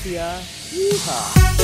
Mafia. Yeehaw.